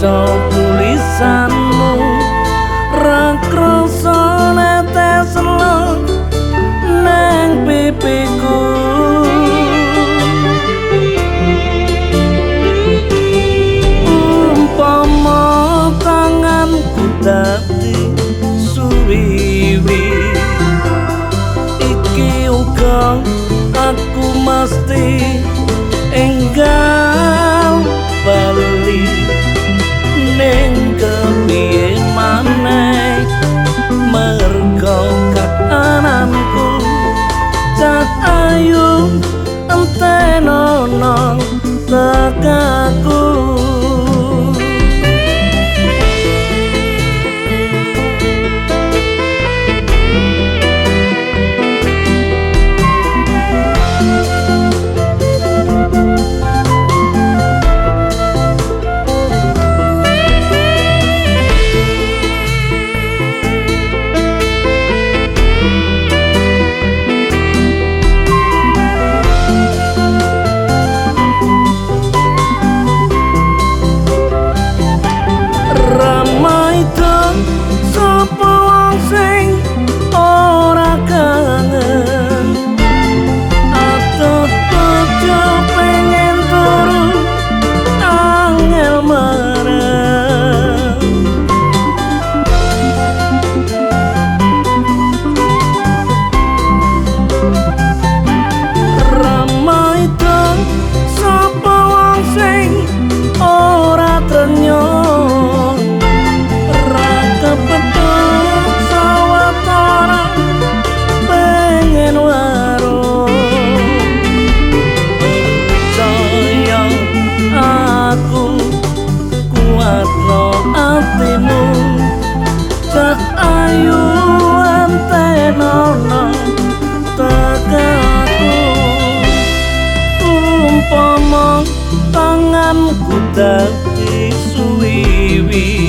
tulisan look up. Tanganku dadi suwiwi